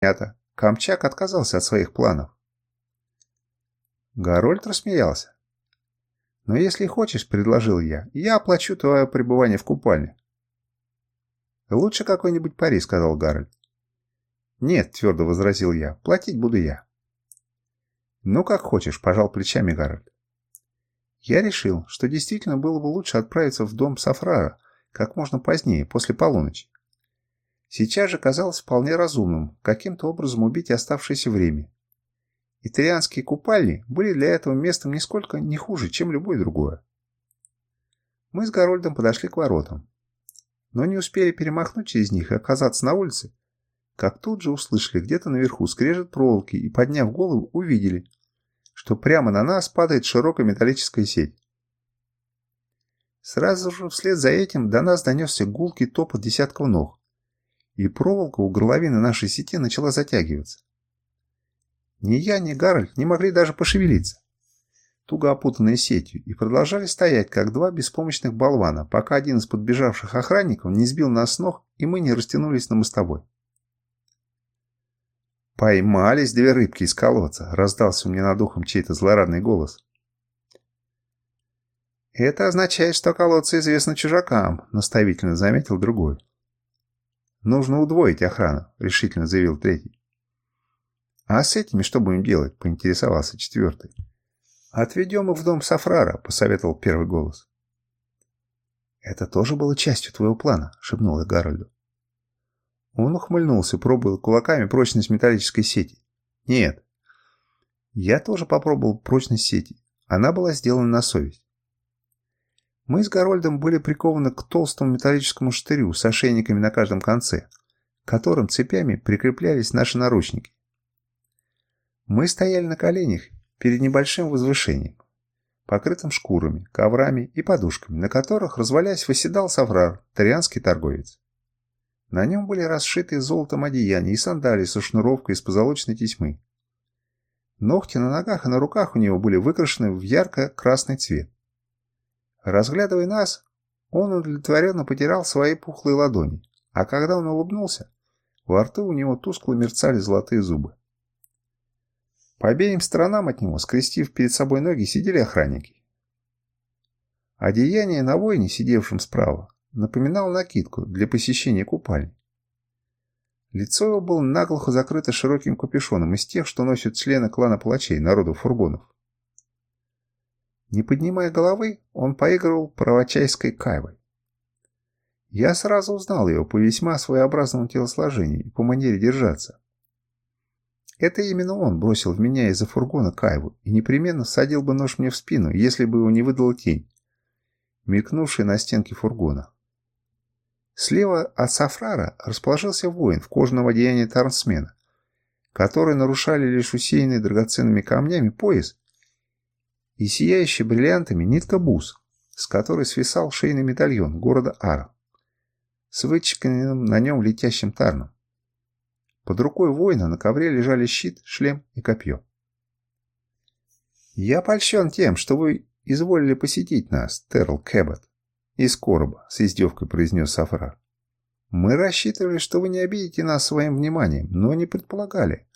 понятно. Камчак отказался от своих планов. Гарольд рассмеялся. «Но если хочешь, — предложил я, — я оплачу твое пребывание в купальне». «Лучше какой-нибудь пари», — сказал Гарольд. «Нет», — твердо возразил я, — «платить буду я». «Ну, как хочешь», — пожал плечами Гарольд. Я решил, что действительно было бы лучше отправиться в дом Сафрара как можно позднее, после полуночи. Сейчас же казалось вполне разумным каким-то образом убить оставшееся время. Итальянские купальни были для этого местом нисколько не хуже, чем любое другое. Мы с Гарольдом подошли к воротам, но не успели перемахнуть через них и оказаться на улице, как тут же услышали где-то наверху скрежет проволоки и, подняв голову, увидели, что прямо на нас падает широкая металлическая сеть. Сразу же вслед за этим до нас донесся гулкий топот десятков ног, и проволока у горловины нашей сети начала затягиваться. Ни я, ни Гарольд не могли даже пошевелиться, туго опутанные сетью, и продолжали стоять, как два беспомощных болвана, пока один из подбежавших охранников не сбил нас с ног, и мы не растянулись на мостовой. «Поймались две рыбки из колодца!» — раздался у меня над ухом чей-то злорадный голос. «Это означает, что колодцы известны чужакам», — наставительно заметил другой. «Нужно удвоить охрану», — решительно заявил третий. «А с этими что будем делать?» — поинтересовался четвертый. «Отведем их в дом Сафрара», — посоветовал первый голос. «Это тоже было частью твоего плана», — шепнул я Гарольду. Он ухмыльнулся, пробовал кулаками прочность металлической сети. «Нет». Я тоже попробовал прочность сети. Она была сделана на совесть. Мы с Гарольдом были прикованы к толстому металлическому штырю с ошейниками на каждом конце, к которым цепями прикреплялись наши наручники. Мы стояли на коленях перед небольшим возвышением, покрытым шкурами, коврами и подушками, на которых, развалясь, восседал Саврар, тарианский торговец. На нем были расшитые золотом одеяния и сандалии со шнуровкой из позолоченной тесьмы. Ногти на ногах и на руках у него были выкрашены в ярко-красный цвет. Разглядывая нас, он удовлетворенно потирал свои пухлые ладони, а когда он улыбнулся, во рту у него тускло мерцали золотые зубы. По обеим сторонам от него, скрестив перед собой ноги, сидели охранники. Одеяние на воине, сидевшем справа, напоминало накидку для посещения купальни. Лицо его было наглухо закрыто широким капюшоном из тех, что носят члены клана палачей, народу фургонов. Не поднимая головы, он поигрывал правочайской кайвой. Я сразу узнал его по весьма своеобразному телосложению и по манере держаться. Это именно он бросил в меня из-за фургона кайву и непременно всадил бы нож мне в спину, если бы его не выдала тень, мелькнувшая на стенке фургона. Слева от Сафрара расположился воин в кожаном одеянии тарнсмена, который нарушали лишь усеянный драгоценными камнями пояс и сияющий бриллиантами нитка бус, с которой свисал шейный медальон города Ара, с вычеканным на нем летящим тарном. Под рукой воина на ковре лежали щит, шлем и копье. «Я польщен тем, что вы изволили посетить нас, Терл Кэббот, из короба», — с издевкой произнес Сафрар. «Мы рассчитывали, что вы не обидите нас своим вниманием, но не предполагали,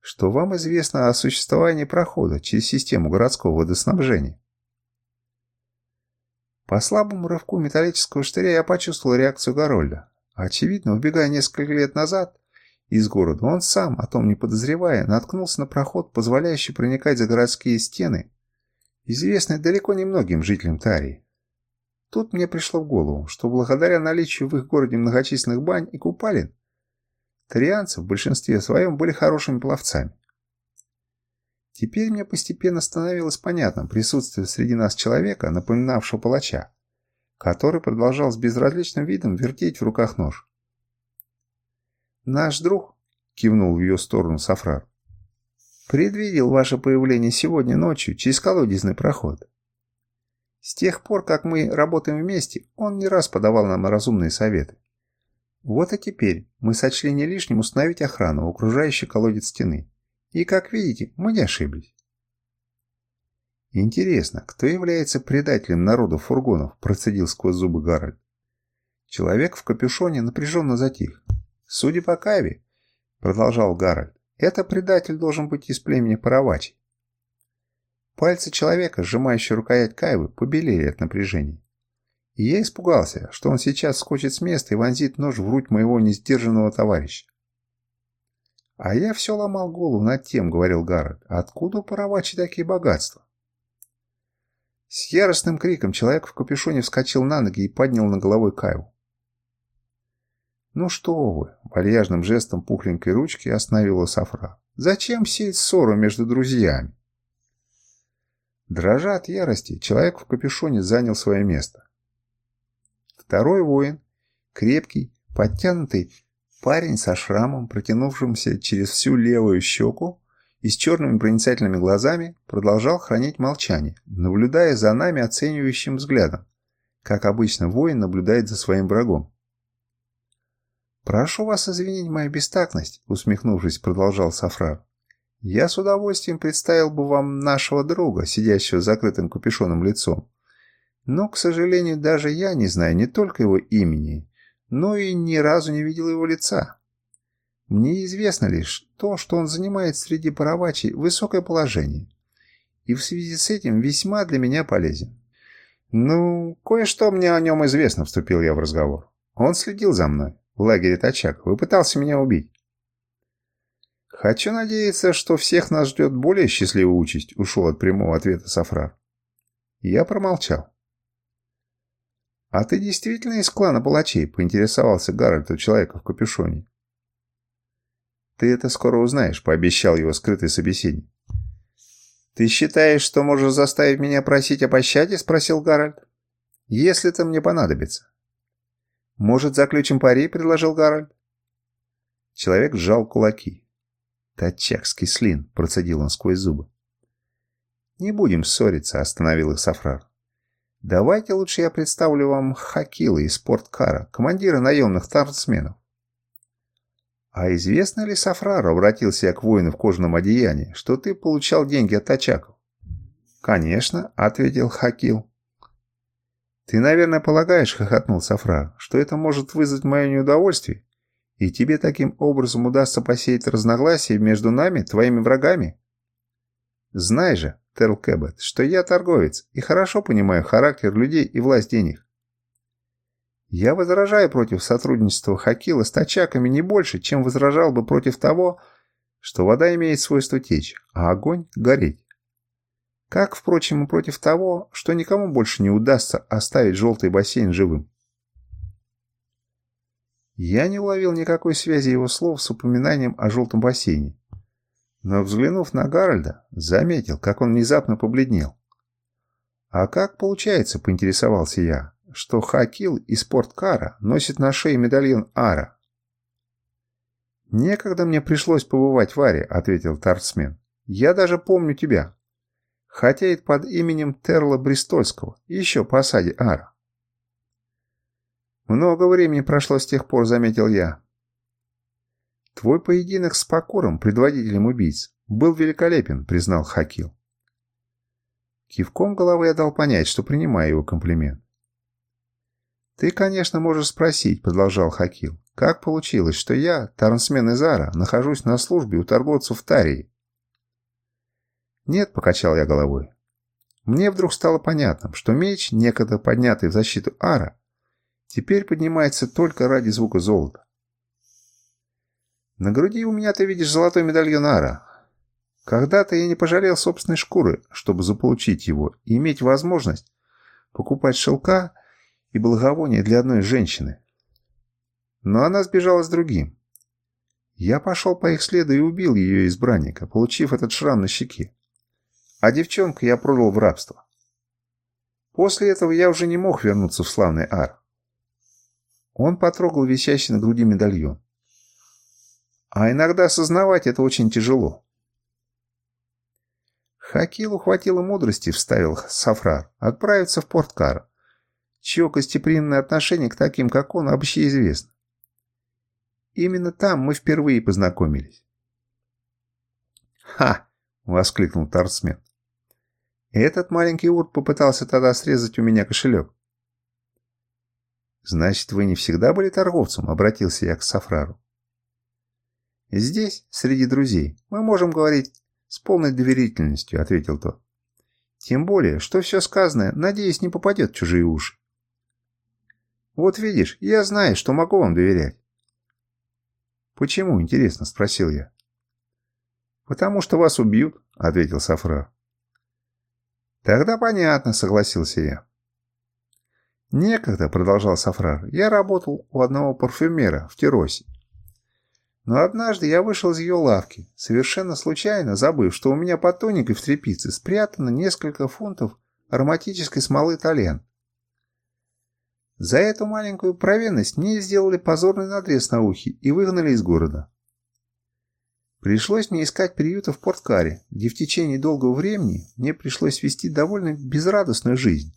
что вам известно о существовании прохода через систему городского водоснабжения. По слабому рывку металлического штыря я почувствовал реакцию Гарольда. Очевидно, убегая несколько лет назад из города, он сам, о том не подозревая, наткнулся на проход, позволяющий проникать за городские стены, известный далеко не многим жителям Тарии. Тут мне пришло в голову, что благодаря наличию в их городе многочисленных бань и купалин, Тарианцы в большинстве своем были хорошими пловцами. Теперь мне постепенно становилось понятным присутствие среди нас человека, напоминавшего палача, который продолжал с безразличным видом вертеть в руках нож. «Наш друг», — кивнул в ее сторону Сафрар, — «предвидел ваше появление сегодня ночью через колодезный проход. С тех пор, как мы работаем вместе, он не раз подавал нам разумные советы. Вот и теперь мы сочли не лишним установить охрану, окружающей колодец стены. И, как видите, мы не ошиблись. Интересно, кто является предателем народу фургонов, процедил сквозь зубы Гарольд. Человек в капюшоне напряженно затих. Судя по Кайве, продолжал Гарольд. «Это предатель должен быть из племени Паравачи». Пальцы человека, сжимающие рукоять Кайвы, побелели от напряжения. И я испугался, что он сейчас вскочит с места и вонзит нож в грудь моего несдержанного товарища. «А я все ломал голову над тем», — говорил Гарольд, — «откуда у Паравачи такие богатства?» С яростным криком человек в капюшоне вскочил на ноги и поднял над головой Кайву. «Ну что вы!» — вальяжным жестом пухленькой ручки остановила Сафра. «Зачем сеять ссору между друзьями?» Дрожа от ярости, человек в капюшоне занял свое место. Второй воин, крепкий, подтянутый парень со шрамом, протянувшимся через всю левую щеку и с черными проницательными глазами, продолжал хранить молчание, наблюдая за нами оценивающим взглядом, как обычно воин наблюдает за своим врагом. «Прошу вас извинить мою бестактность», — усмехнувшись, продолжал Сафрар. «Я с удовольствием представил бы вам нашего друга, сидящего с закрытым капюшоном лицом. Но, к сожалению, даже я не знаю не только его имени, но и ни разу не видел его лица. Мне известно лишь то, что он занимает среди паравачей высокое положение, и в связи с этим весьма для меня полезен. «Ну, кое-что мне о нем известно», — вступил я в разговор. «Он следил за мной в лагере Тачак и пытался меня убить. «Хочу надеяться, что всех нас ждет более счастливая участь», — ушел от прямого ответа Сафрар. Я промолчал. «А ты действительно из клана палачей?» — поинтересовался Гарольд у человека в капюшоне. «Ты это скоро узнаешь», — пообещал его скрытый собеседник. «Ты считаешь, что можешь заставить меня просить о пощаде?» — спросил Гарольд. «Если это мне понадобится». «Может, заключим пари?» — предложил Гарольд. Человек сжал кулаки. «Тачакский слин», — процедил он сквозь зубы. «Не будем ссориться», — остановил их Сафрар. «Давайте лучше я представлю вам Хакила из Порт-Кара, командира наемных тарнсменов». «А известно ли Сафрару, — обратился я к воину в кожаном одеянии, — что ты получал деньги от тачаков?» «Конечно», — ответил Хакил. «Ты, наверное, полагаешь, — хохотнул Сафра, — что это может вызвать мое неудовольствие, и тебе таким образом удастся посеять разногласия между нами, твоими врагами? Знай же, Терл Кэббет, что я торговец и хорошо понимаю характер людей и власть денег. Я возражаю против сотрудничества Хакила с тачаками не больше, чем возражал бы против того, что вода имеет свойство течь, а огонь — гореть. Как, впрочем, и против того, что никому больше не удастся оставить желтый бассейн живым. Я не уловил никакой связи его слов с упоминанием о желтом бассейне. Но, взглянув на Гарольда, заметил, как он внезапно побледнел. «А как получается, — поинтересовался я, — что Хакил из спорткара носит на шее медальон Ара?» «Некогда мне пришлось побывать в Аре», — ответил Тарцмен. «Я даже помню тебя хотя и под именем Терла Бристольского, еще по осаде Ара. Много времени прошло с тех пор, заметил я. Твой поединок с Покором, предводителем убийц, был великолепен, признал Хакил. Кивком головы я дал понять, что принимаю его комплимент. «Ты, конечно, можешь спросить», — продолжал Хакил, «как получилось, что я, Тарнсмен из Ара, нахожусь на службе у торговцев Тарии?» «Нет», — покачал я головой. Мне вдруг стало понятно, что меч, некогда поднятый в защиту Ара, теперь поднимается только ради звука золота. На груди у меня ты видишь золотой медальон Ара. Когда-то я не пожалел собственной шкуры, чтобы заполучить его и иметь возможность покупать шелка и благовония для одной женщины. Но она сбежала с другим. Я пошел по их следу и убил ее избранника, получив этот шрам на щеке а девчонку я продал в рабство. После этого я уже не мог вернуться в славный Ар. Он потрогал висящий на груди медальон. А иногда осознавать это очень тяжело. Хакилу хватило мудрости, вставил Сафрар, отправиться в порт Кара, чье гостеприимное отношение к таким, как он, общеизвестно. Именно там мы впервые познакомились. «Ха!» — воскликнул Тарсмен. Этот маленький урод попытался тогда срезать у меня кошелек. «Значит, вы не всегда были торговцем?» — обратился я к Сафрару. «Здесь, среди друзей, мы можем говорить с полной доверительностью», — ответил тот. «Тем более, что все сказанное, надеюсь, не попадет в чужие уши. Вот видишь, я знаю, что могу вам доверять». «Почему, интересно?» — спросил я. «Потому что вас убьют», — ответил Сафрар. «Тогда понятно», — согласился я. «Некогда», — продолжал Сафрар, — «я работал у одного парфюмера в Теросе. Но однажды я вышел из ее лавки, совершенно случайно забыв, что у меня под тоникой в тряпице спрятано несколько фунтов ароматической смолы Талент. За эту маленькую провинность мне сделали позорный надрез на ухе и выгнали из города. Пришлось мне искать приюта в Порткаре, где в течение долгого времени мне пришлось вести довольно безрадостную жизнь,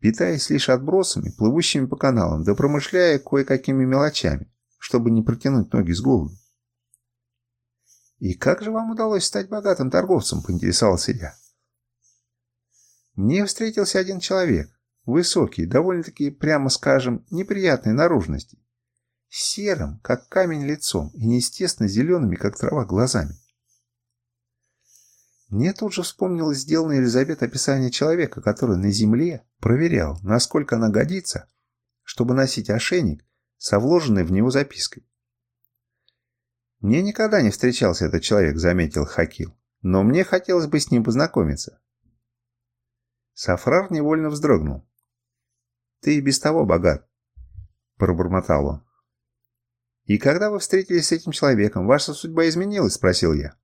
питаясь лишь отбросами, плывущими по каналам, да промышляя кое-какими мелочами чтобы не протянуть ноги с голоду. «И как же вам удалось стать богатым торговцем?» – поинтересовался я. Мне встретился один человек, высокий, довольно-таки, прямо скажем, неприятной наружности, серым, как камень лицом и неестественно зелеными, как трава, глазами. Мне тут же вспомнилось сделанное Елизавет описание человека, который на земле проверял, насколько она годится, чтобы носить ошейник со вложенной в него запиской. «Мне никогда не встречался этот человек», — заметил Хакил, «но мне хотелось бы с ним познакомиться». Сафрар невольно вздрогнул. «Ты и без того богат», — пробормотал он. «И когда вы встретились с этим человеком, ваша судьба изменилась?» — спросил я.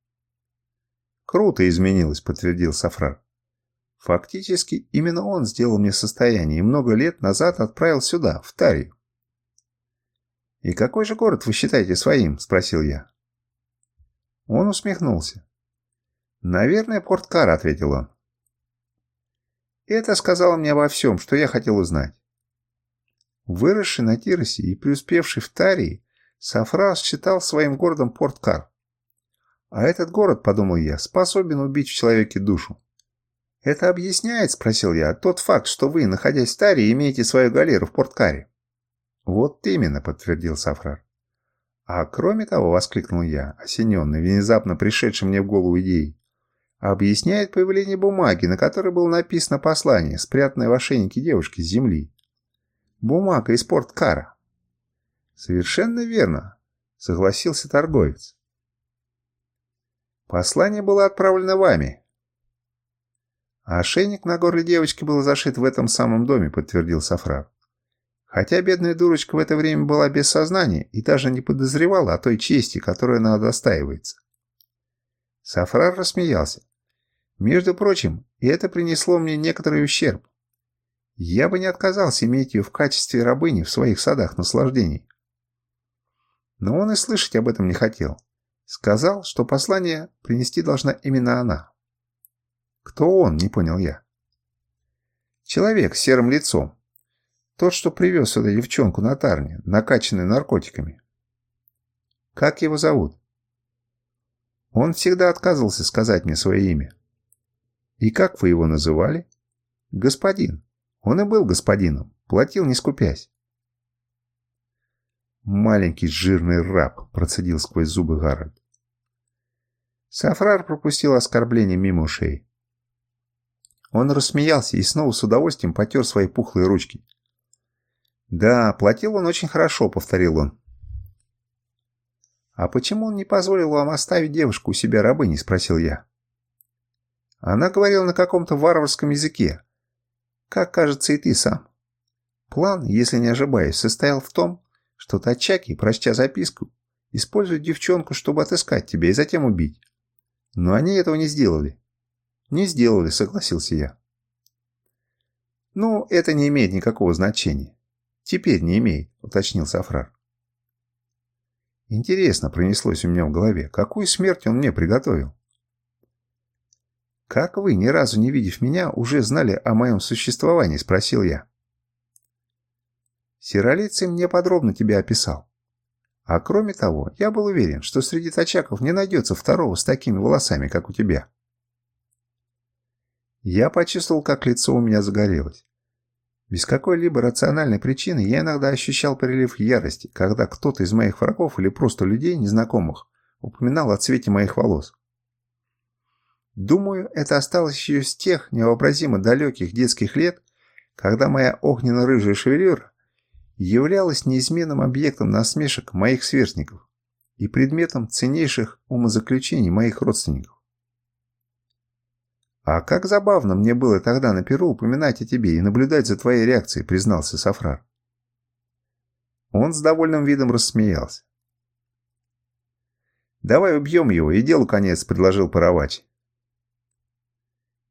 «Круто изменилась», — подтвердил Сафрар. «Фактически, именно он сделал мне состояние и много лет назад отправил сюда, в Тарию. «И какой же город вы считаете своим?» – спросил я. Он усмехнулся. «Наверное, Порткар», – ответил он. Это сказал мне обо всем, что я хотел узнать. Выросший на Тиросе и преуспевший в Тарии, Сафрас считал своим городом Порткар. А этот город, подумал я, способен убить в человеке душу. «Это объясняет, — спросил я, — тот факт, что вы, находясь в Тарии, имеете свою галеру в Порткаре?» «Вот именно», — подтвердил Сафрар. «А кроме того», — воскликнул я, осененный, внезапно пришедшим мне в голову идеей, объясняет появление бумаги, на которой было написано послание, спрятанное в ошейнике девушки с земли. Бумага из порткара. «Совершенно верно», — согласился торговец. «Послание было отправлено вами». «А ошейник на горле девочки был зашит в этом самом доме», — подтвердил Сафрар. Хотя бедная дурочка в это время была без сознания и даже не подозревала о той чести, которой она достаивается. Сафрар рассмеялся. Между прочим, и это принесло мне некоторый ущерб. Я бы не отказался иметь ее в качестве рабыни в своих садах наслаждений. Но он и слышать об этом не хотел. Сказал, что послание принести должна именно она. Кто он, не понял я. Человек с серым лицом, тот, что привез сюда девчонку на тарне, накачанную наркотиками. Как его зовут? Он всегда отказывался сказать мне свое имя. И как вы его называли? Господин. Он и был господином. Платил не скупясь. Маленький жирный раб, процедил сквозь зубы Гарольд. Сафрар пропустил оскорбление мимо ушей. Он рассмеялся и снова с удовольствием потер свои пухлые ручки. «Да, платил он очень хорошо», — повторил он. «А почему он не позволил вам оставить девушку у себя рабыней?» — спросил я. Она говорила на каком-то варварском языке. Как кажется и ты сам. План, если не ошибаюсь, состоял в том, что Тачаки, прочтя записку, использует девчонку, чтобы отыскать тебя и затем убить. Но они этого не сделали. Не сделали, согласился я. Ну, это не имеет никакого значения. «Теперь не имеет», — уточнил Сафрар. Интересно пронеслось у меня в голове, какую смерть он мне приготовил. «Как вы, ни разу не видев меня, уже знали о моем существовании?» — спросил я. Сиролицый мне подробно тебя описал. А кроме того, я был уверен, что среди тачаков не найдется второго с такими волосами, как у тебя. Я почувствовал, как лицо у меня загорелось. Без какой-либо рациональной причины я иногда ощущал прилив ярости, когда кто-то из моих врагов или просто людей, незнакомых, упоминал о цвете моих волос. Думаю, это осталось еще с тех невообразимо далеких детских лет, когда моя огненно-рыжая шевелюра являлась неизменным объектом насмешек моих сверстников и предметом ценнейших умозаключений моих родственников. «А как забавно мне было тогда на Перу упоминать о тебе и наблюдать за твоей реакцией», признался Сафрар. Он с довольным видом рассмеялся. «Давай убьем его, и делу конец», — предложил Паравач.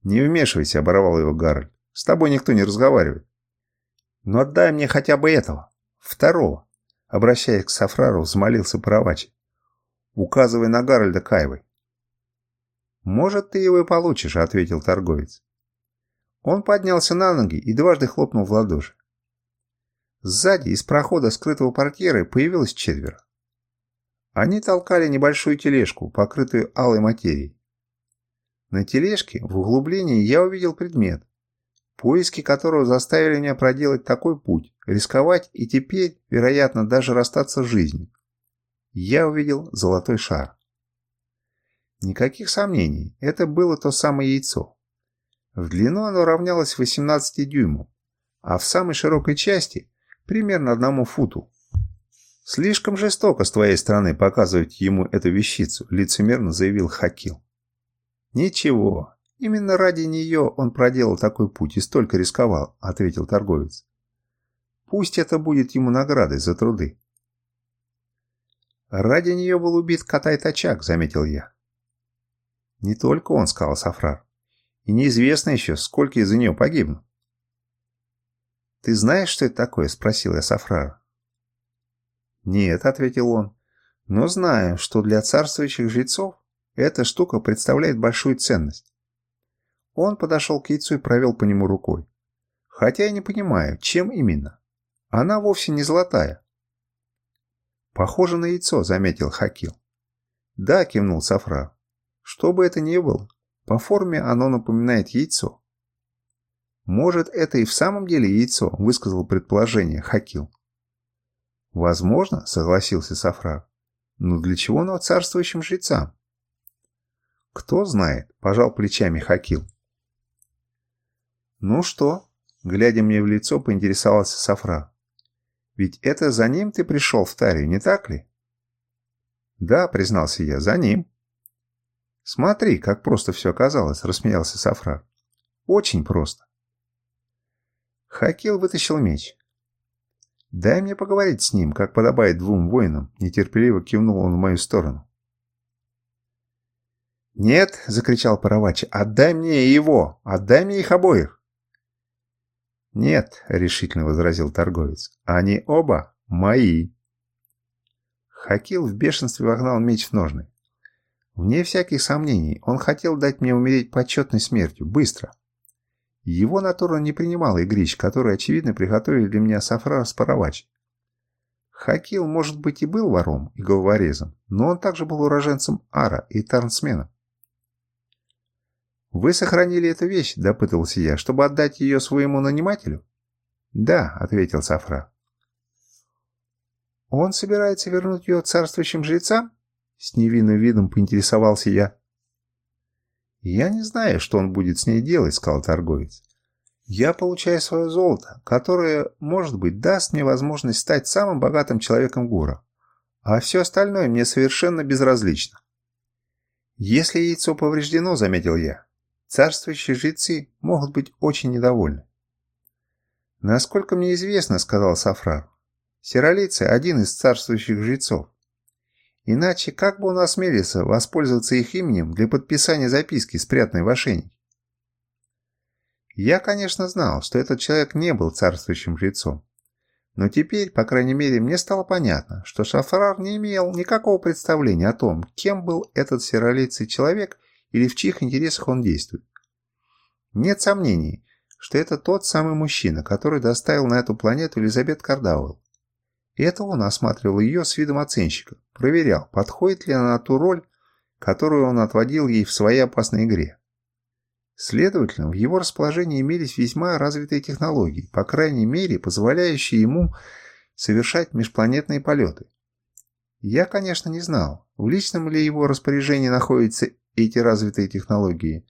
«Не вмешивайся», — оборвал его Гарольд. «С тобой никто не разговаривает». «Но отдай мне хотя бы этого, второго», — обращаясь к Сафрару, взмолился Паравач, указывая на Гарольда Каевой. «Может, ты его и получишь», — ответил торговец. Он поднялся на ноги и дважды хлопнул в ладоши. Сзади из прохода скрытого портьеры появилось четверо. Они толкали небольшую тележку, покрытую алой материей. На тележке в углублении я увидел предмет, поиски которого заставили меня проделать такой путь, рисковать и теперь, вероятно, даже расстаться с жизнью. Я увидел золотой шар. Никаких сомнений, это было то самое яйцо. В длину оно равнялось 18 дюйму, а в самой широкой части примерно одному футу. «Слишком жестоко с твоей стороны показывать ему эту вещицу», лицемерно заявил Хакил. «Ничего, именно ради нее он проделал такой путь и столько рисковал», ответил торговец. «Пусть это будет ему наградой за труды». «Ради нее был убит Катай-Тачак», заметил я. «Не только он», — сказал Сафрар. «И неизвестно еще, сколько из-за нее погибнут». «Ты знаешь, что это такое?» — спросил я Сафрара. «Нет», — ответил он, — «но знаю, что для царствующих жрецов эта штука представляет большую ценность». Он подошел к яйцу и провел по нему рукой. «Хотя я не понимаю, чем именно. Она вовсе не золотая». «Похоже на яйцо», — заметил Хакил. «Да», — кивнул Сафрар. Что бы это ни было, по форме оно напоминает яйцо. «Может, это и в самом деле яйцо», — высказал предположение Хакил. «Возможно», — согласился Сафрар. «Но для чего оно царствующим жрецам?» «Кто знает», — пожал плечами Хакил. «Ну что?» — глядя мне в лицо, поинтересовался Сафрар. «Ведь это за ним ты пришел в Тарию, не так ли?» «Да», — признался я, — «за ним». «Смотри, как просто все оказалось», — рассмеялся Сафрар. «Очень просто». Хакил вытащил меч. «Дай мне поговорить с ним, как подобает двум воинам», — нетерпеливо кивнул он в мою сторону. «Нет!» — закричал Паравачи. «Отдай мне его! Отдай мне их обоих!» «Нет!» — решительно возразил торговец. «Они оба мои!» Хакил в бешенстве вогнал меч в ножны. Вне всяких сомнений, он хотел дать мне умереть почетной смертью, быстро. Его натура не принимала игрищ, которые, очевидно, приготовили для меня Сафрар Спаровач. Хакил, может быть, и был вором и головорезом, но он также был уроженцем Ара и Тарнсмена. «Вы сохранили эту вещь?» – допытывался я, – «чтобы отдать ее своему нанимателю?» «Да», – ответил Сафра. «Он собирается вернуть ее царствующим жрецам?» С невинным видом поинтересовался я. «Я не знаю, что он будет с ней делать», — сказал торговец. «Я получаю свое золото, которое, может быть, даст мне возможность стать самым богатым человеком Гура, а все остальное мне совершенно безразлично». «Если яйцо повреждено», — заметил я, — «царствующие жрецы могут быть очень недовольны». «Насколько мне известно», — сказал Сафрар, — «Сиролицы — один из царствующих жрецов. Иначе как бы он осмелился воспользоваться их именем для подписания записки, спрятанной в ошейнике? Я, конечно, знал, что этот человек не был царствующим жрецом. Но теперь, по крайней мере, мне стало понятно, что Шафрар не имел никакого представления о том, кем был этот серолицый человек или в чьих интересах он действует. Нет сомнений, что это тот самый мужчина, который доставил на эту планету Элизабет Кардауэлл. Это он осматривал ее с видом оценщика, проверял, подходит ли она на ту роль, которую он отводил ей в своей опасной игре. Следовательно, в его расположении имелись весьма развитые технологии, по крайней мере, позволяющие ему совершать межпланетные полеты. Я, конечно, не знал, в личном ли его распоряжении находятся эти развитые технологии,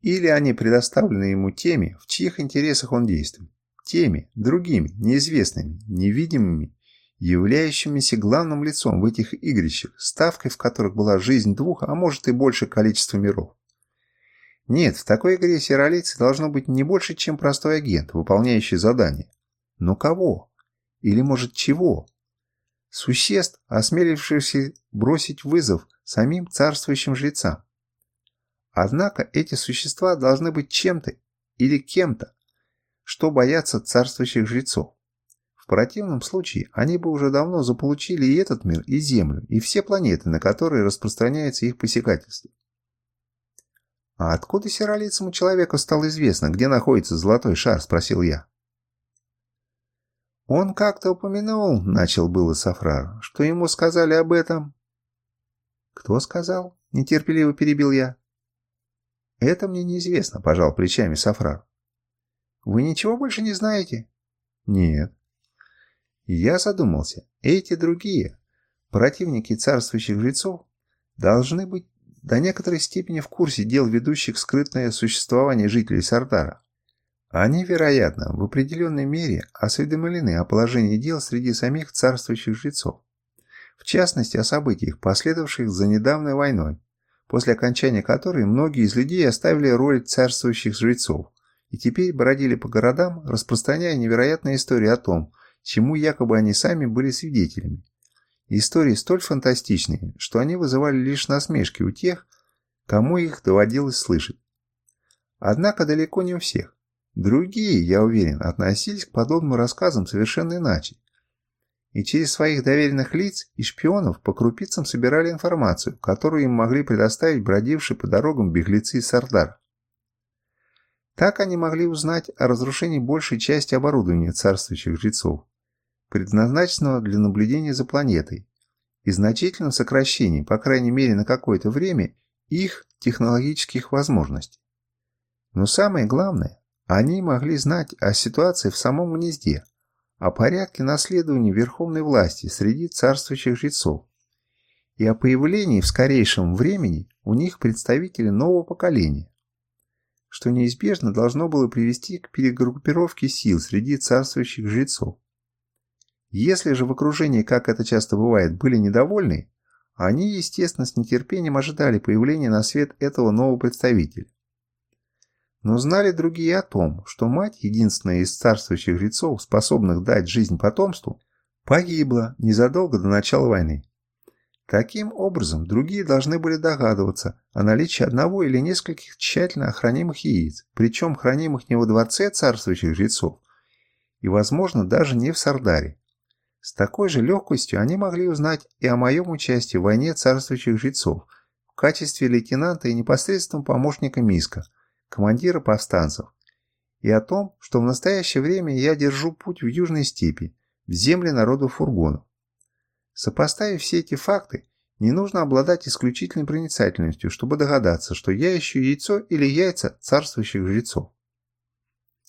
или они предоставлены ему теми, в чьих интересах он действует, теми, другими, неизвестными, невидимыми, являющимися главным лицом в этих игрищах, ставкой в которых была жизнь двух, а может и больше количества миров. Нет, в такой игре сиролицы должно быть не больше, чем простой агент, выполняющий задание. Но кого? Или, может, чего? Существ, осмелившихся бросить вызов самим царствующим жрецам. Однако эти существа должны быть чем-то или кем-то, что боятся царствующих жрецов. В противном случае они бы уже давно заполучили и этот мир, и Землю, и все планеты, на которые распространяется их посягательство. «А откуда сиролицему человеку стало известно, где находится золотой шар?» – спросил я. «Он как-то упомянул, — начал было Сафрар, — что ему сказали об этом». «Кто сказал?» – нетерпеливо перебил я. «Это мне неизвестно», – пожал плечами Сафрар. «Вы ничего больше не знаете?» «Нет». Я задумался. Эти другие, противники царствующих жрецов, должны быть до некоторой степени в курсе дел, ведущих скрытное существование жителей Сардара. Они, вероятно, в определенной мере осведомлены о положении дел среди самих царствующих жрецов. В частности, о событиях, последовавших за недавней войной, после окончания которой многие из людей оставили роль царствующих жрецов и теперь бродили по городам, распространяя невероятные истории о том, чему якобы они сами были свидетелями, Истории столь фантастичные, что они вызывали лишь насмешки у тех, кому их доводилось слышать. Однако далеко не у всех. Другие, я уверен, относились к подобным рассказам совершенно иначе. И через своих доверенных лиц и шпионов по крупицам собирали информацию, которую им могли предоставить бродившие по дорогам беглецы из Сардара. Так они могли узнать о разрушении большей части оборудования царствующих жрецов, предназначенного для наблюдения за планетой, и значительном сокращении, по крайней мере на какое-то время, их технологических возможностей. Но самое главное, они могли знать о ситуации в самом гнезде, о порядке наследования верховной власти среди царствующих жрецов и о появлении в скорейшем времени у них представителей нового поколения, что неизбежно должно было привести к перегруппировке сил среди царствующих жрецов. Если же в окружении, как это часто бывает, были недовольны, они, естественно, с нетерпением ожидали появления на свет этого нового представителя. Но знали другие о том, что мать, единственная из царствующих жрецов, способных дать жизнь потомству, погибла незадолго до начала войны. Таким образом, другие должны были догадываться о наличии одного или нескольких тщательно охранимых яиц, причем хранимых не во дворце царствующих жрецов, и, возможно, даже не в Сардаре, с такой же легкостью они могли узнать и о моем участии в войне царствующих жрецов в качестве лейтенанта и непосредственного помощника Миска, командира повстанцев, и о том, что в настоящее время я держу путь в Южной степи, в земли народу фургонов. Сопоставив все эти факты, не нужно обладать исключительной проницательностью, чтобы догадаться, что я ищу яйцо или яйца царствующих жрецов.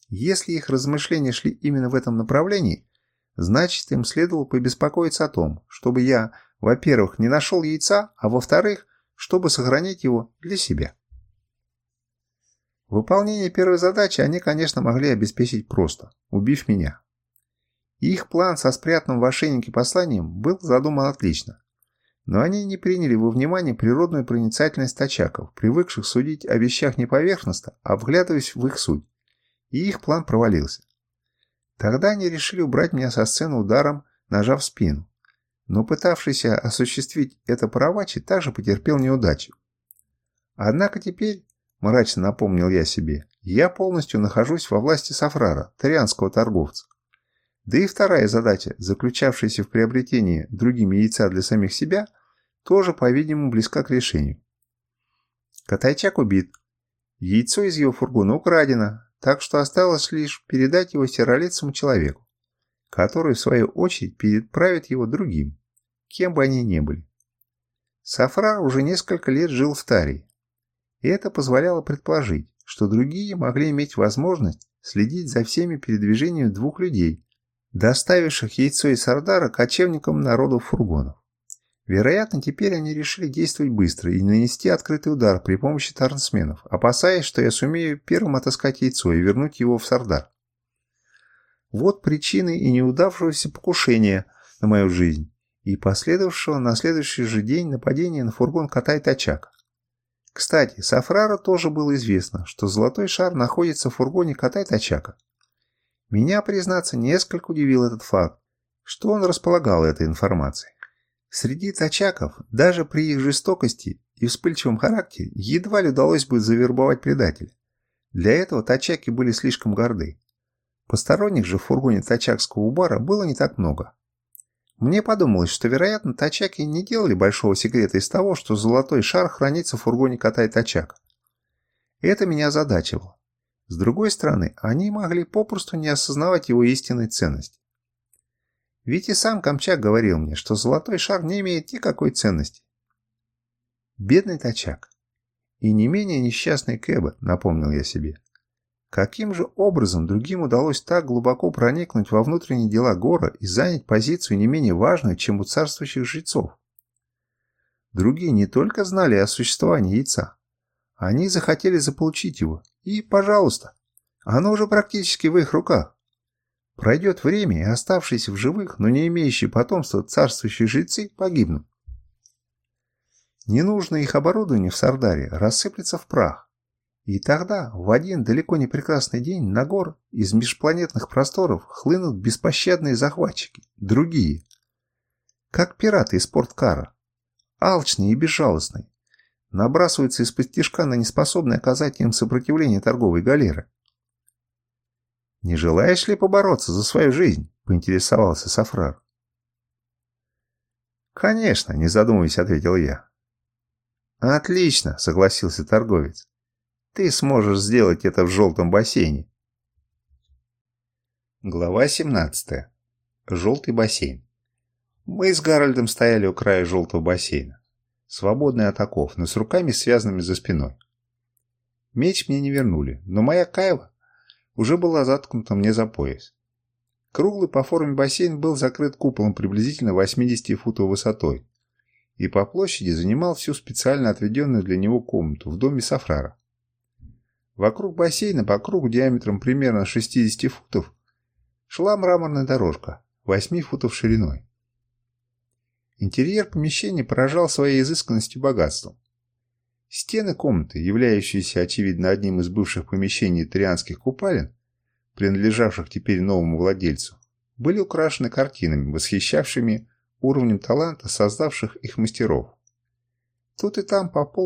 Если их размышления шли именно в этом направлении, Значит, им следовало побеспокоиться о том, чтобы я, во-первых, не нашел яйца, а во-вторых, чтобы сохранить его для себя. Выполнение первой задачи они, конечно, могли обеспечить просто, убив меня. Их план со спрятанным в ошейнике посланием был задуман отлично. Но они не приняли во внимание природную проницательность тачаков, привыкших судить о вещах не поверхностно, а вглядываясь в их суть. И их план провалился. Тогда они решили убрать меня со сцены ударом, ножа в спину. Но пытавшийся осуществить это Паравачи также потерпел неудачу. Однако теперь, мрачно напомнил я себе, я полностью нахожусь во власти Сафрара, тарианского торговца. Да и вторая задача, заключавшаяся в приобретении другими яйца для самих себя, тоже, по-видимому, близка к решению. Катайчак убит. Яйцо из его фургона украдено, так что осталось лишь передать его серолицому человеку, который, в свою очередь, переправит его другим, кем бы они ни были. Сафра уже несколько лет жил в Тарии, и это позволяло предположить, что другие могли иметь возможность следить за всеми передвижениями двух людей, доставивших яйцо из Сардара кочевникам народу фургонов. Вероятно, теперь они решили действовать быстро и нанести открытый удар при помощи тарнсменов, опасаясь, что я сумею первым отыскать яйцо и вернуть его в Сардар. Вот причины и неудавшегося покушения на мою жизнь и последовавшего на следующий же день нападения на фургон кота и тачак. Кстати, Сафрара тоже было известно, что золотой шар находится в фургоне кота и тачака. Меня, признаться, несколько удивил этот факт, что он располагал этой информацией. Среди тачаков, даже при их жестокости и вспыльчивом характере, едва ли удалось бы завербовать предателя. Для этого тачаки были слишком горды. Посторонних же в фургоне тачакского бара было не так много. Мне подумалось, что, вероятно, тачаки не делали большого секрета из того, что золотой шар хранится в фургоне кота и тачака. Это меня озадачивало. С другой стороны, они могли попросту не осознавать его истинной ценности. Ведь и сам Камчак говорил мне, что золотой шар не имеет никакой ценности. Бедный тачак. И не менее несчастный Кэба, напомнил я себе. Каким же образом другим удалось так глубоко проникнуть во внутренние дела Гора и занять позицию не менее важную, чем у царствующих жрецов? Другие не только знали о существовании яйца. Они захотели заполучить его. И, пожалуйста, оно уже практически в их руках. Пройдет время, и оставшиеся в живых, но не имеющие потомства царствующие жрецы погибнут. Ненужное их оборудование в Сардаре рассыплется в прах. И тогда, в один далеко не прекрасный день, на гор из межпланетных просторов хлынут беспощадные захватчики, другие. Как пираты из порткара. Алчные и безжалостные. Набрасываются из-под на неспособные оказать им сопротивление торговой галеры. «Не желаешь ли побороться за свою жизнь?» – поинтересовался Сафрар. «Конечно», – не задумываясь, ответил я. «Отлично», – согласился торговец. «Ты сможешь сделать это в желтом бассейне». Глава 17. Желтый бассейн. Мы с Гарольдом стояли у края желтого бассейна, свободные от оков, но с руками связанными за спиной. Меч мне не вернули, но моя Кайва уже была заткнута мне за пояс. Круглый по форме бассейн был закрыт куполом приблизительно 80 футов высотой и по площади занимал всю специально отведенную для него комнату в доме Сафрара. Вокруг бассейна по кругу диаметром примерно 60 футов шла мраморная дорожка 8 футов шириной. Интерьер помещения поражал своей изысканностью и богатством. Стены комнаты, являющиеся, очевидно, одним из бывших помещений тарианских купалин, принадлежавших теперь новому владельцу, были украшены картинами, восхищавшими уровнем таланта создавших их мастеров. Тут и там по полу